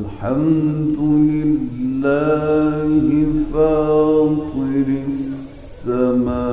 الحمد لله فاطر السماوات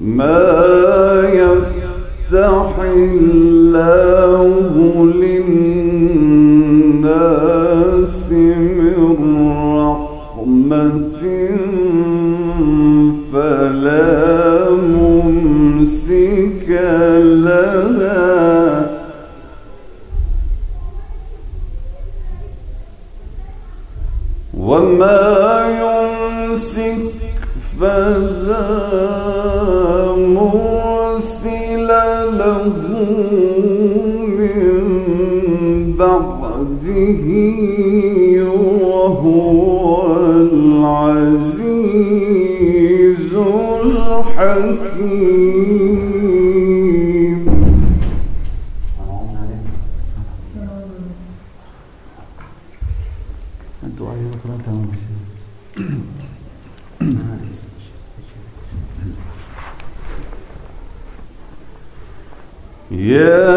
ما يفتح الله للناس من رحمة فلا ممسك لها. وما يمسك فلا من بعده يا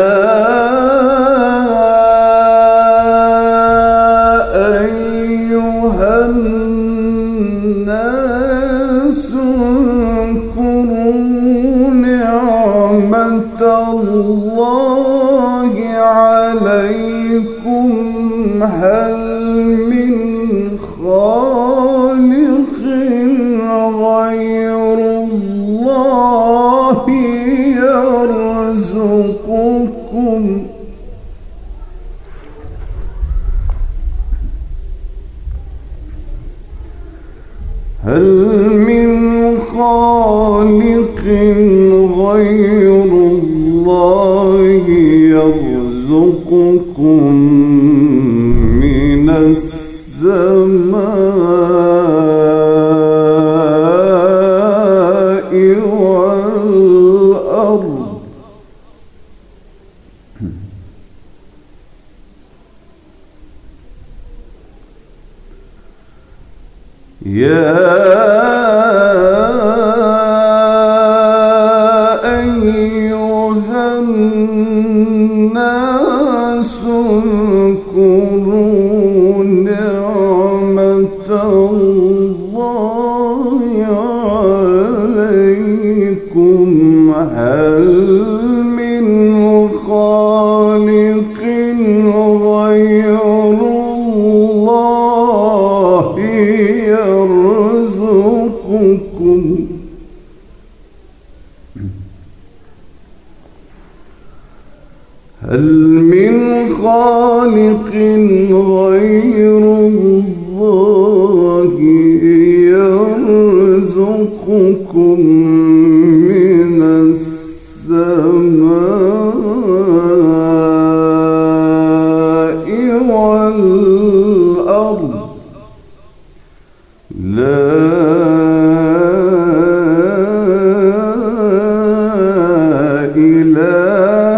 أيها الناس اذكروا نعمة الله عليكم. هل يرزقكم هل من خالق يا أيها الناس اذكروا نعمة الله عليكم. هل يعلمون هل من خالق غير الله يرزقكم من السماء والله